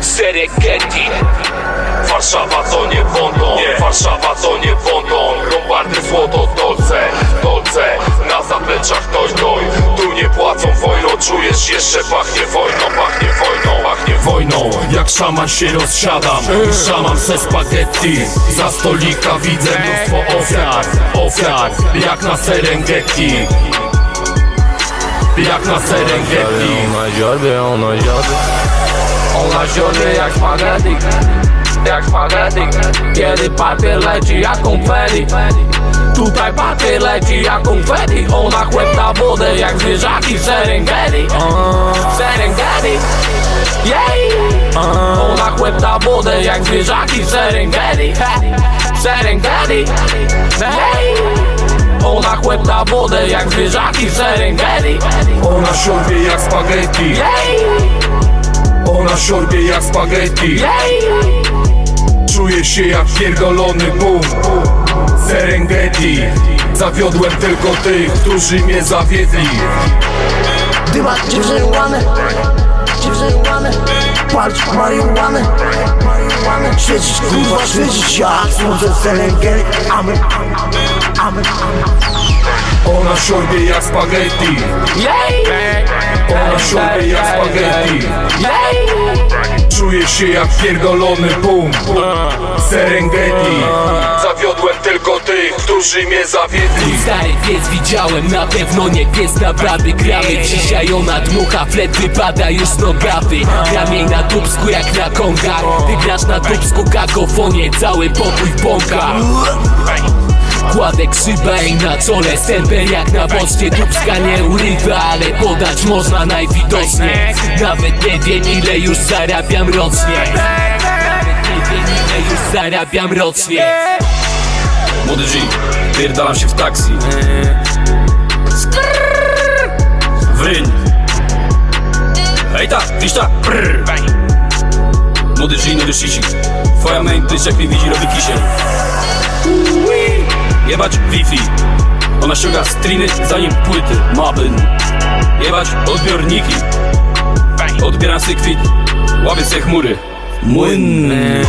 Serengeti Warszawa to nie London jeszcze pachnie wojną Pachnie wojną, pachnie wojną. Jak szaman się rozsiadam Szaman se spaghetti. Za stolika widzę mnóstwo ofiar Ofiar, jak na Serengeti. Jak na Serengeti. Ona ziobie, ona ziobie. Ona ziobie jak spaghetti Jak spaghetti. Kiedy papier leci jak konfetti Tutaj papier leci jak konfetti Ona chłepta wodę jak zwierzaki w Serengeti. Serengeti. Jej! Ona chłepta wodę jak zwierzaki w Serengeti. Serengeti. Jej! Ona chłepta wodę jak zwierzaki w Serengeti. Ona siorbie jak spaghetti. Jej! Ona siorbie jak spaghetti. Jej Czuję się jak pierdolony bum. Serengeti. Zawiodłem tylko tych, którzy mnie zawiedli. Dyma dziewczyny łane Dziewczyny łane Palcz marihuanę Świecisz kurwa świecisz jak słońce Serengeti. Amen Amen Ona siorbie jak spaghetti. Jej! Ona siorbie jak spaghetti. Jej! Czuję się jak pierdolony bum Serengeti. Zawiodłem tylko tych, którzy mnie zawiedli. Stary pies widziałem, na pewno nie pies na baby. Gramy dzisiaj ona dmucha, flet wypada już z nogawy. Gram jej na dubsku jak na kongach Ty grasz na dubsku kakofonie, cały pokój w bąkach. Kładę krzyba i na czole stempel jak na poczcie Dubska nie urywa, ale podać można najwidoczniej. Nawet nie wiem ile już zarabiam rocznie Ile już zarabiam rocznie. Młody G, pierdalam się w taksi. Wryń Hej ta, widzisz ta, brrr Młody G, nowy sisik. Twoja main tyś jak mnie widzi robi kisiel. Jebać Wi-Fi. Ona ściąga striny zanim płyty Mabyn. Jebać odbiorniki. Odbieram sykwit. Łapię se chmury muôn ngày